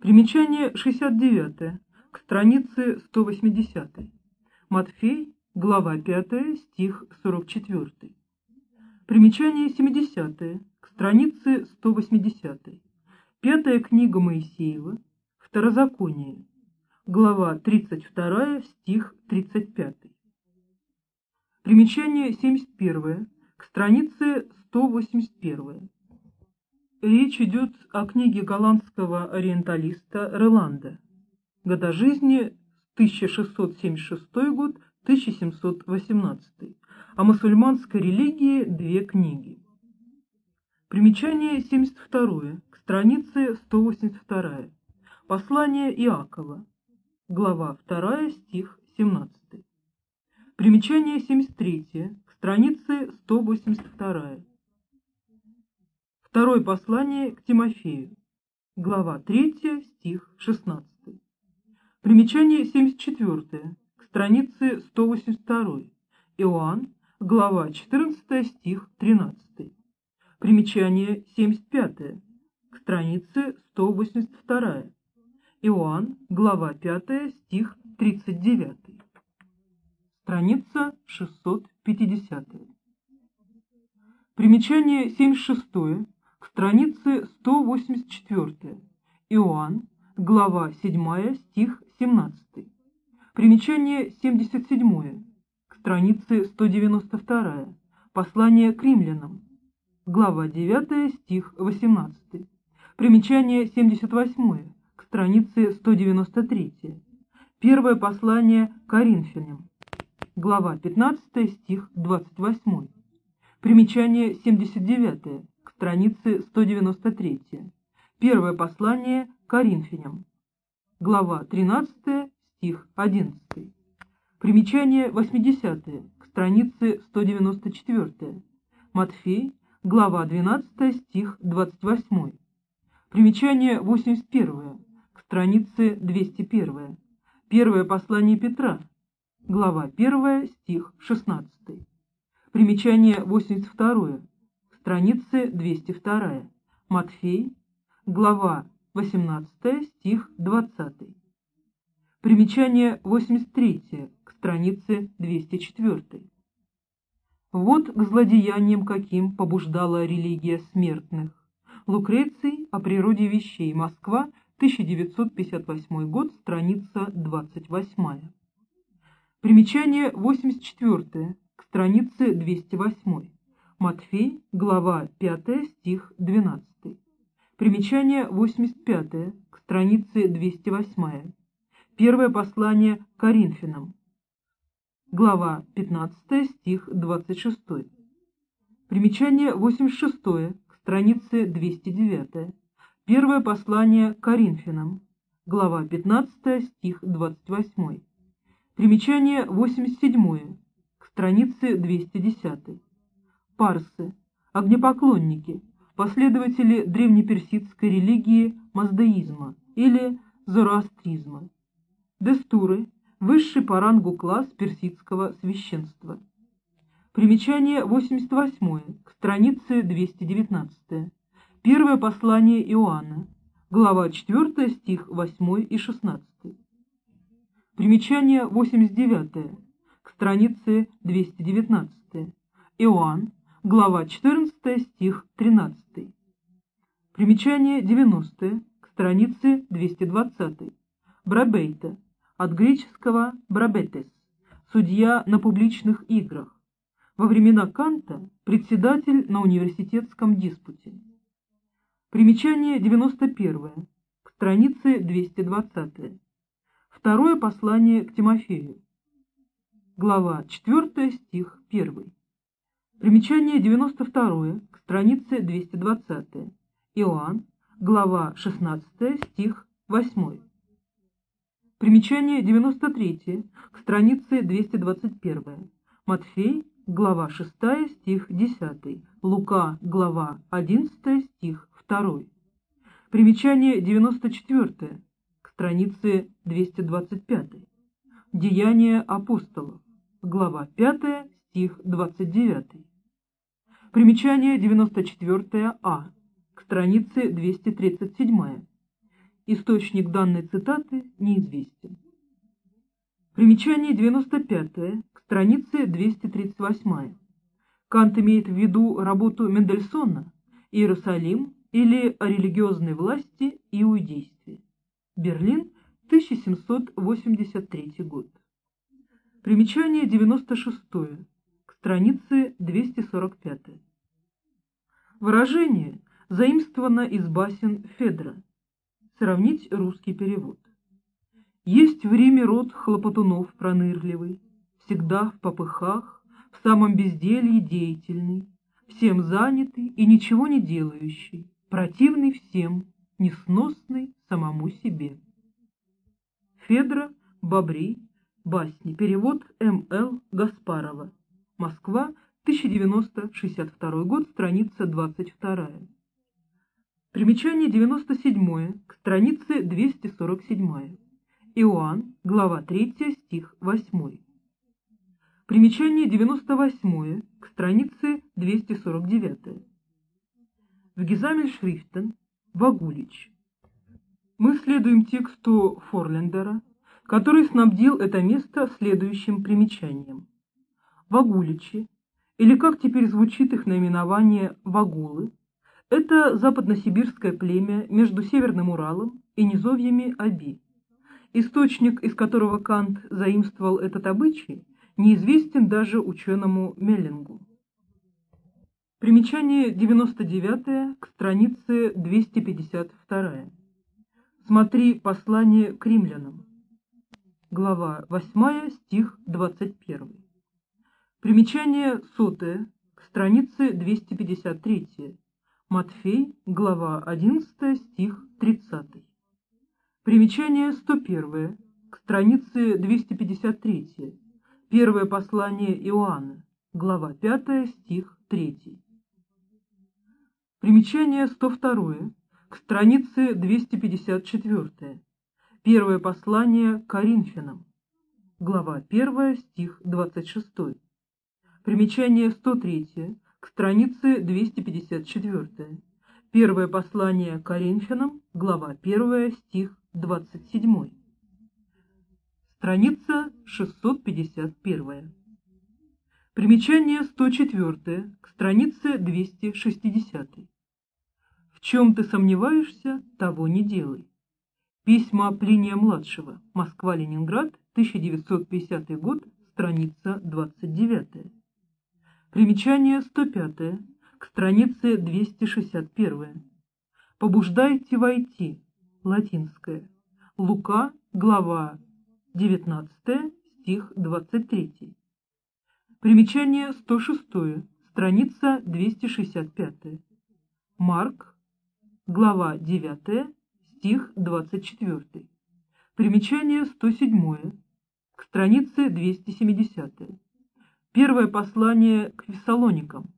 Примечание 69 к странице 180. Матфей, глава 5, стих 44. Примечание 70, к странице 180. Пятая книга Моисеева, Второзаконие, глава 32, стих 35. Примечание 71, к странице 181. Речь идет о книге голландского ориенталиста Реланда. Года жизни 1676 год 1718. О мусульманской религии две книги. Примечание 72, к странице 182. Послание Иакова, глава 2, стих 17. Примечание 73, к странице 182. Второе послание к Тимофею, глава 3, стих 16. Примечание 74, страницы 182. Иоанн, глава 14, стих 13. Примечание 75, к странице 182. Иоанн, глава 5, стих 39. страница 650. Примечание 76 к странице 184. Иоанн, глава 7, стих 17. Примечание 77 к странице 192. Послание к римлянам, глава 9, стих 18. Примечание 78 к странице 193. Первое послание Коринфянам, глава 15, стих 28. Примечание 79 к странице 193. Первое послание Коринфянам, глава 13, стих 11. Примечание 80 к странице 194. Матфей, глава 12, стих 28. Примечание 81 к странице 201. Первое послание Петра, глава 1, стих 16. Примечание 82 к странице 202. Матфей, глава 18, стих 20. Примечание 83 к странице 204. Вот к злодеяниям каким побуждала религия смертных. Лукреций о природе вещей. Москва, 1958 год, страница 28. Примечание 84 к странице 208. Матфей, глава 5, стих 12. Примечание 85 к странице 208. Первое послание Коринфянам, глава 15, стих 26. Примечание 86 к странице 209. Первое послание Коринфянам, глава 15, стих 28. Примечание 87 к странице 210. Парсы, огнепоклонники, последователи древнеперсидской религии маздаизма или зороастризма. Дестуры – высший по рангу класс персидского священства. Примечание 88 к странице 219. Первое послание Иоанна, глава 4, стих 8 и 16. Примечание 89 к странице 219. Иоанн, глава 14, стих 13. Примечание 90 к странице 220. Брабейта, от греческого «брабетес» – судья на публичных играх. Во времена Канта – председатель на университетском диспуте. Примечание 91 к странице 220. Второе послание к Тимофею. Глава 4, стих 1. Примечание 92 к странице 220. Иоанн, глава 16, стих 8. Примечание 93 к странице 221. Матфей, глава 6, стих 10. Лука, глава 11, стих 2. Примечание 94 к странице 225. Деяния апостолов, глава 5, стих 29. Примечание 94а к странице 237. Источник данной цитаты неизвестен. Примечание 95 к странице 238. Кант имеет в виду работу Мендельсона «Иерусалим» или «О религиозной власти иудействе». Берлин, 1783 год. Примечание 96 страницы 245. Выражение заимствовано из басен Федра. Сравнить русский перевод. Есть в Риме род хлопотунов пронырливый, всегда в попыхах, в самом безделье деятельный, всем занятый и ничего не делающий, противный всем, несносный самому себе. Федра, Бобрей, басни, перевод М.Л. Гаспарова. Москва, 1090-62 год, страница 22. Примечание 97 к странице 247. Иоанн, глава 3, стих 8. Примечание 98 к странице 249. В Гизамельшрифтен Вагулич. Мы следуем тексту Форлендера, который снабдил это место следующим примечанием. Вагуличи, или как теперь звучит их наименование Вагулы, это западносибирское племя между Северным Уралом и низовьями Аби. Источник, из которого Кант заимствовал этот обычай, неизвестен даже ученому Меллингу. Примечание 99 к странице 252. Смотри послание к римлянам. Глава 8, стих 21. Примечание 100 к странице 253. Матфей, глава 11, стих 30. Примечание 101 к странице 253. Первое послание Иоанна, глава 5, стих 3. Примечание 102 к странице 254. Первое послание Коринфянам, глава 1, стих 26. Примечание 103 к странице 254. Первое послание Коринфянам, глава 1, стих 27. Страница 651. Примечание 104 к странице 260. В чем ты сомневаешься, того не делай. Письма Плиния-младшего. Москва-Ленинград, 1950 год, страница 29. Примечание 105 к странице 261. Побуждайте войти латинское. Лука, глава 19, стих 23. Примечание 106, страница 265. Марк, глава 9, стих 24. Примечание 107, к странице 270. Первое послание к Фессалоникам,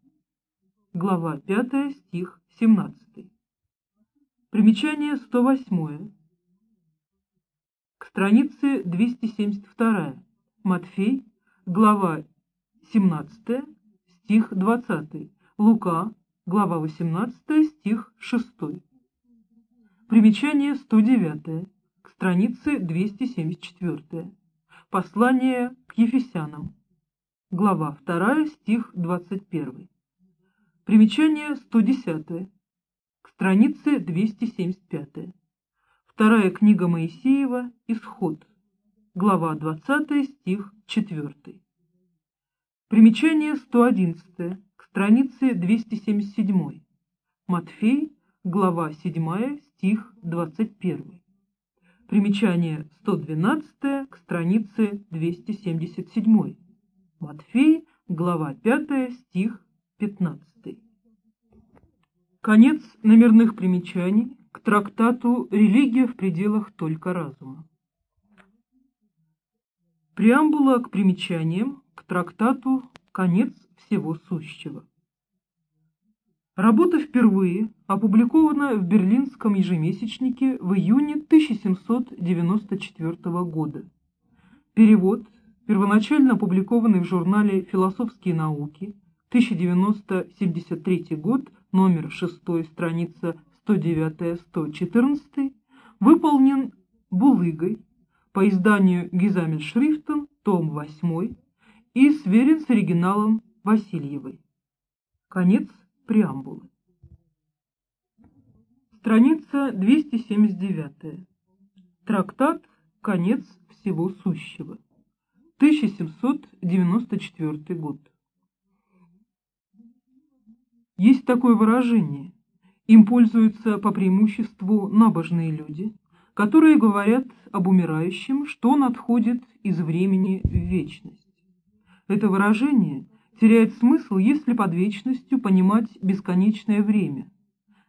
глава 5, стих 17. Примечание 108. К странице 272. Матфей, глава 17, стих 20. Лука, глава 18, стих 6. Примечание 109. К странице 274. Послание к Ефесянам. Глава 2, стих 21. Примечание 110 странице 275. Вторая книга Моисеева «Исход», глава 20, стих 4. Примечание 111, к странице 277. Матфей, глава 7, стих 21. Примечание 112 к странице 277. Матфей, глава 5, стих 15. Конец номерных примечаний к трактату «Религия в пределах только разума». Преамбула к примечаниям к трактату «Конец всего сущего». Работа впервые опубликована в Берлинском ежемесячнике в июне 1794 года. Перевод, первоначально опубликованный в журнале «Философские науки», 1090-73 год, номер 6, страница 109-114, выполнен Булыгой по изданию Гизамельшрифтен, том 8, и сверен с оригиналом Васильевой. Конец преамбулы. Страница 279. Трактат «Конец всего сущего». 1794 год. Есть такое выражение. Им пользуются по преимуществу набожные люди, которые говорят об умирающем, что он отходит из времени в вечность. Это выражение теряет смысл, если под вечностью понимать бесконечное время.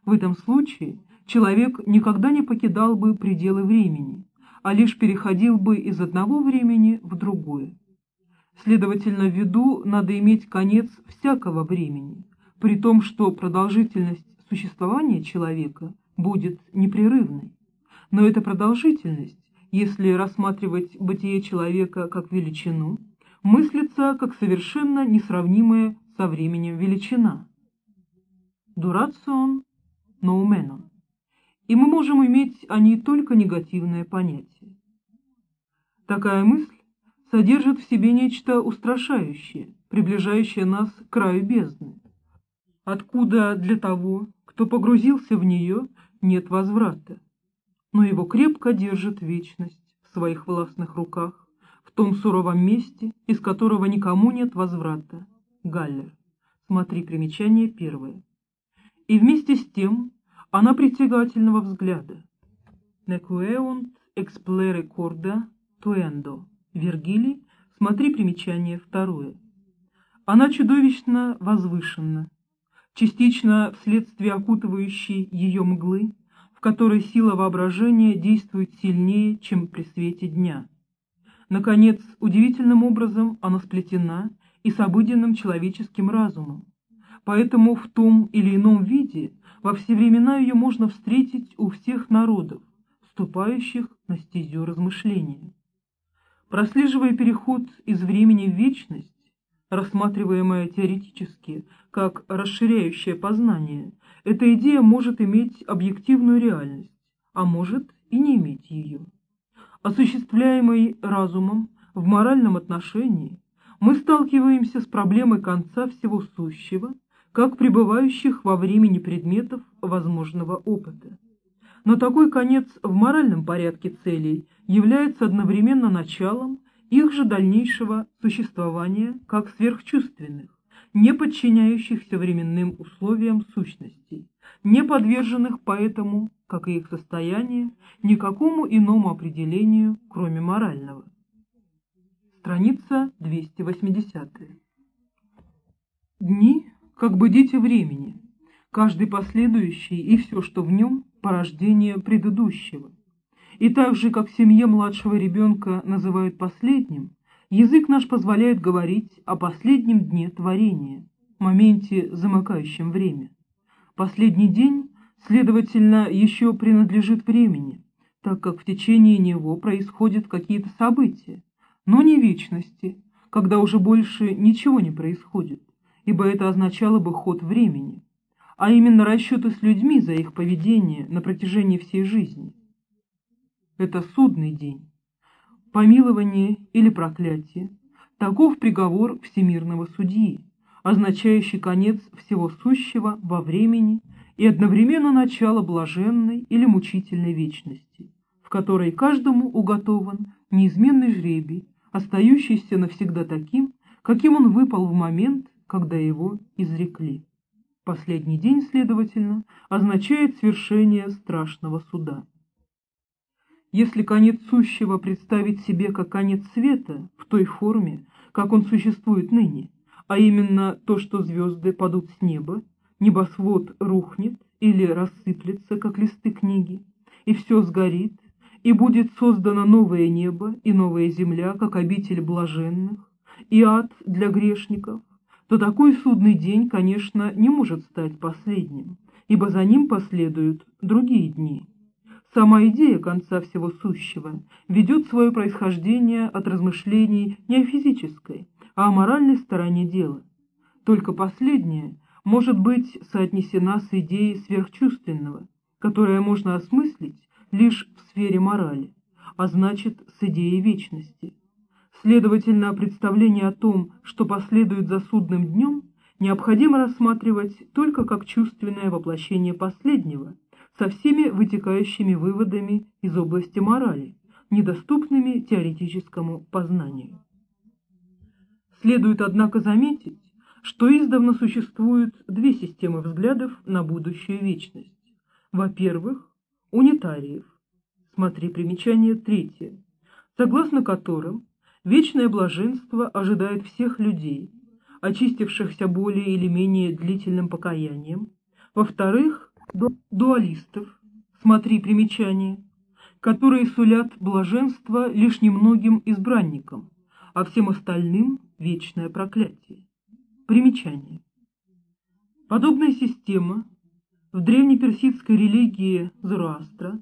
В этом случае человек никогда не покидал бы пределы времени, а лишь переходил бы из одного времени в другое. Следовательно, в виду надо иметь конец всякого времени – при том, что продолжительность существования человека будет непрерывной. Но эта продолжительность, если рассматривать бытие человека как величину, мыслится как совершенно несравнимая со временем величина. Дурацион ноуменон. И мы можем иметь о ней только негативное понятие. Такая мысль содержит в себе нечто устрашающее, приближающее нас к краю бездны, откуда для того, кто погрузился в нее, нет возврата. Но его крепко держит вечность в своих властных руках, в том суровом месте, из которого никому нет возврата. Галлер. Смотри примечание первое. И вместе с тем она притягательного взгляда. Nequeunt explere corda tuendo. Вергилий, смотри примечание второе. Она чудовищно возвышенна, частично вследствие окутывающей ее мглы, в которой сила воображения действует сильнее, чем при свете дня. Наконец, удивительным образом она сплетена и с обыденным человеческим разумом, поэтому в том или ином виде во все времена ее можно встретить у всех народов, вступающих на стезю размышления. Прослеживая переход из времени в вечность, рассматриваемая теоретически как расширяющее познание, эта идея может иметь объективную реальность, а может и не иметь ее. Осуществляемый разумом в моральном отношении, мы сталкиваемся с проблемой конца всего сущего, как пребывающих во времени предметов возможного опыта. Но такой конец в моральном порядке целей является одновременно началом их же дальнейшего существования как сверхчувственных, не подчиняющихся временным условиям сущностей, не подверженных поэтому, как и их состояние, никакому иному определению, кроме морального. Страница 280. Дни, как бы дети времени, каждый последующий и все, что в нем, порождение предыдущего. И так же, как в семье младшего ребенка называют последним, язык наш позволяет говорить о последнем дне творения, моменте, замыкающем время. Последний день, следовательно, еще принадлежит времени, так как в течение него происходят какие-то события, но не вечности, когда уже больше ничего не происходит, ибо это означало бы ход времени, а именно расчеты с людьми за их поведение на протяжении всей жизни – это судный день. Помилование или проклятие – таков приговор всемирного судьи, означающий конец всего сущего во времени и одновременно начало блаженной или мучительной вечности, в которой каждому уготован неизменный жребий, остающийся навсегда таким, каким он выпал в момент, когда его изрекли. Последний день, следовательно, означает свершение страшного суда. Если конец сущего представить себе как конец света в той форме, как он существует ныне, а именно то, что звезды падут с неба, небосвод рухнет или рассыплется, как листы книги, и все сгорит, и будет создано новое небо и новая земля, как обитель блаженных, и ад для грешников, то такой судный день, конечно, не может стать последним, ибо за ним последуют другие дни. Сама идея конца всего сущего ведет свое происхождение от размышлений не о физической, а о моральной стороне дела. Только последняя может быть соотнесена с идеей сверхчувственного, которая можно осмыслить лишь в сфере морали, а значит с идеей вечности. Следовательно, представление о том, что последует за судным днем, необходимо рассматривать только как чувственное воплощение последнего – со всеми вытекающими выводами из области морали, недоступными теоретическому познанию. Следует, однако, заметить, что издавна существуют две системы взглядов на будущую вечность. Во-первых, унитариев, смотри примечание третье, согласно которым вечное блаженство ожидает всех людей, очистившихся более или менее длительным покаянием. Во-вторых, дуалистов, смотри примечание, которые сулят блаженство лишь немногим избранникам, а всем остальным – вечное проклятие. Примечание. Подобная система в древнеперсидской религии Зороастра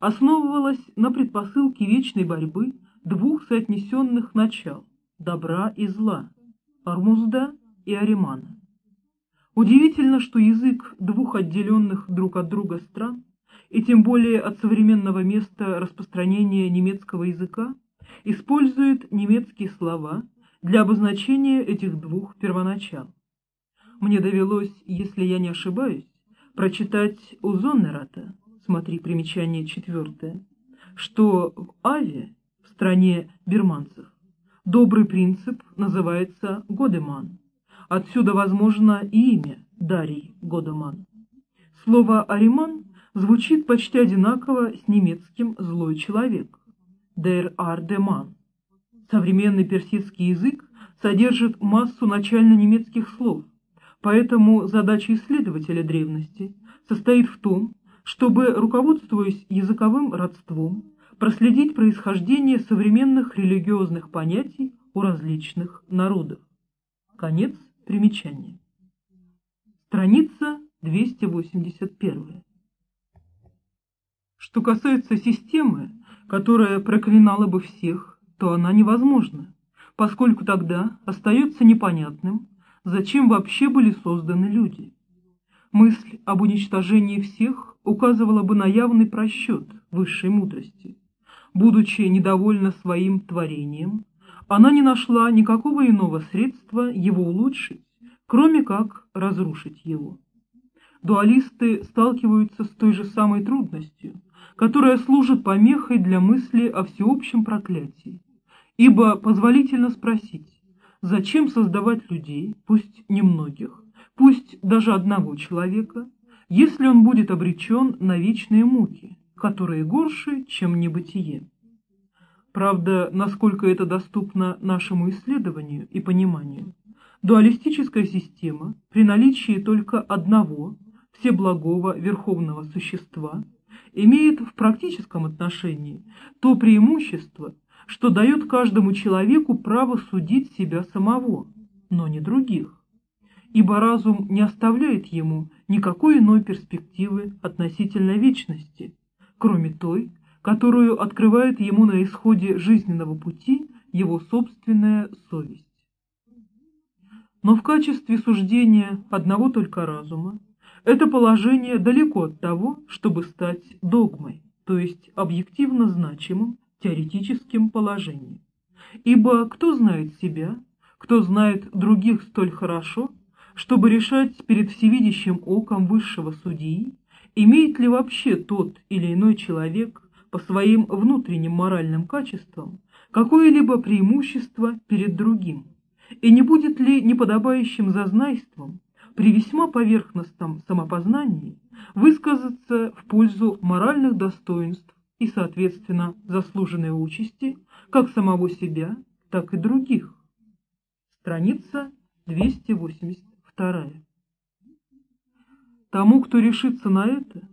основывалась на предпосылке вечной борьбы двух соотнесенных начал – добра и зла – Армузда и Аримана. Удивительно, что язык двух отделенных друг от друга стран, и тем более от современного места распространения немецкого языка, использует немецкие слова для обозначения этих двух первоначал. Мне довелось, если я не ошибаюсь, прочитать у Зоннерата, смотри примечание четвертое, что в Аве, стране бирманцев, добрый принцип называется Годеман. Отсюда, возможно, и имя Дарий Годеман. Слово «ариман» звучит почти одинаково с немецким «злой человек» – «der Ардеман». Современный персидский язык содержит массу начально-немецких слов, поэтому задача исследователя древности состоит в том, чтобы, руководствуясь языковым родством, проследить происхождение современных религиозных понятий у различных народов. Конец примечания. Страница 281. Что касается системы, которая проклинала бы всех, то она невозможна, поскольку тогда остается непонятным, зачем вообще были созданы люди. Мысль об уничтожении всех указывала бы на явный просчет высшей мудрости. Будучи недовольна своим творением, она не нашла никакого иного средства его улучшить, кроме как разрушить его. Дуалисты сталкиваются с той же самой трудностью, которая служит помехой для мысли о всеобщем проклятии. Ибо позволительно спросить, зачем создавать людей, пусть немногих, пусть даже одного человека, если он будет обречен на вечные муки, которые горше, чем небытие. Правда, насколько это доступно нашему исследованию и пониманию, дуалистическая система при наличии только одного, всеблагого верховного существа – имеет в практическом отношении то преимущество, что дает каждому человеку право судить себя самого, но не других. Ибо разум не оставляет ему никакой иной перспективы относительно вечности, кроме той, которую открывает ему на исходе жизненного пути его собственная совесть. Но в качестве суждения одного только разума это положение далеко от того, чтобы стать догмой, то есть объективно значимым теоретическим положением. Ибо кто знает себя, кто знает других столь хорошо, чтобы решать перед всевидящим оком высшего судьи, имеет ли вообще тот или иной человек по своим внутренним моральным качествам какое-либо преимущество перед другим, и не будет ли неподобающим зазнайством при весьма поверхностном самопознании высказаться в пользу моральных достоинств и, соответственно, заслуженной участи как самого себя, так и других. Страница 282. Тому, кто решится на это,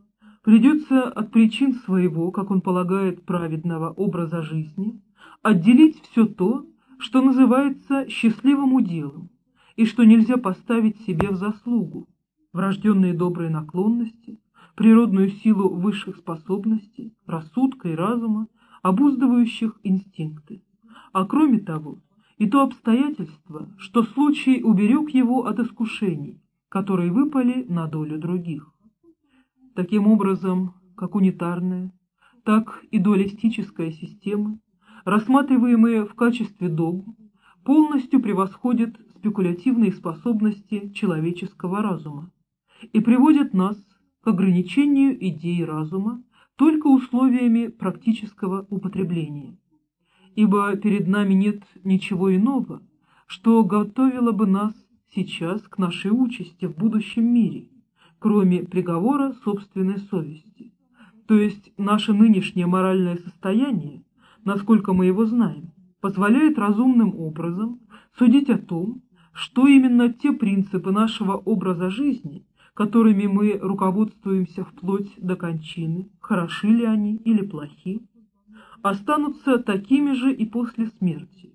придется от причин своего, как он полагает, праведного образа жизни, отделить все то, что называется счастливым уделом, и что нельзя поставить себе в заслугу врожденные добрые наклонности, природную силу высших способностей, рассудка и разума, обуздывающих инстинкты. А кроме того, и то обстоятельство, что случай уберег его от искушений, которые выпали на долю других. Таким образом, как унитарная, так и дуалистическая системы, рассматриваемые в качестве догм, полностью превосходят спекулятивные способности человеческого разума и приводят нас к ограничению идей разума только условиями практического употребления. Ибо перед нами нет ничего иного, что готовило бы нас сейчас к нашей участи в будущем мире, кроме приговора собственной совести. То есть наше нынешнее моральное состояние, насколько мы его знаем, позволяет разумным образом судить о том, что именно те принципы нашего образа жизни, которыми мы руководствуемся вплоть до кончины, хороши ли они или плохи, останутся такими же и после смерти.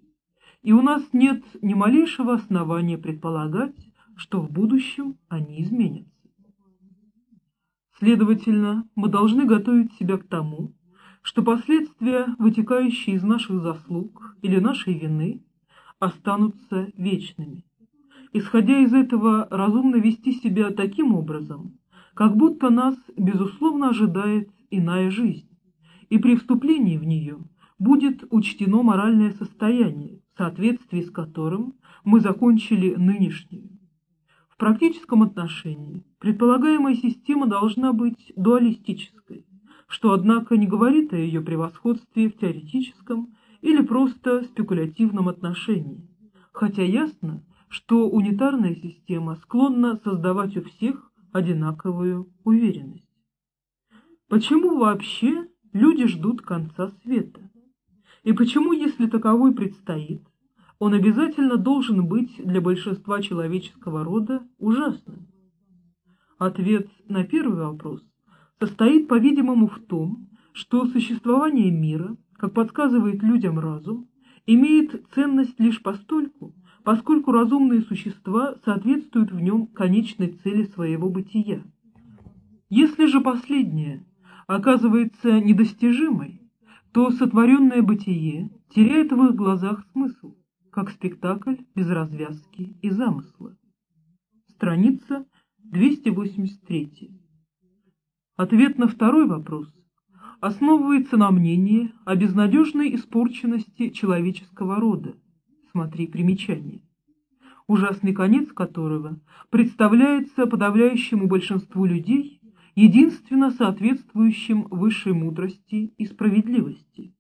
И у нас нет ни малейшего основания предполагать, что в будущем они изменятся. Следовательно, мы должны готовить себя к тому, что последствия, вытекающие из наших заслуг или нашей вины, останутся вечными исходя из этого, разумно вести себя таким образом, как будто нас, безусловно, ожидает иная жизнь, и при вступлении в нее будет учтено моральное состояние, в соответствии с которым мы закончили нынешнее. В практическом отношении предполагаемая система должна быть дуалистической, что, однако, не говорит о ее превосходстве в теоретическом или просто спекулятивном отношении, хотя ясно, что унитарная система склонна создавать у всех одинаковую уверенность. Почему вообще люди ждут конца света? И почему, если таковой предстоит, он обязательно должен быть для большинства человеческого рода ужасным? Ответ на первый вопрос состоит, по-видимому, в том, что существование мира, как подсказывает людям разум, имеет ценность лишь постольку, поскольку разумные существа соответствуют в нем конечной цели своего бытия. Если же последнее оказывается недостижимой, то сотворенное бытие теряет в их глазах смысл, как спектакль без развязки и замысла. Страница 283. Ответ на второй вопрос основывается на мнении о безнадежной испорченности человеческого рода. Смотри примечание. Ужасный конец которого представляется подавляющему большинству людей единственно соответствующим высшей мудрости и справедливости.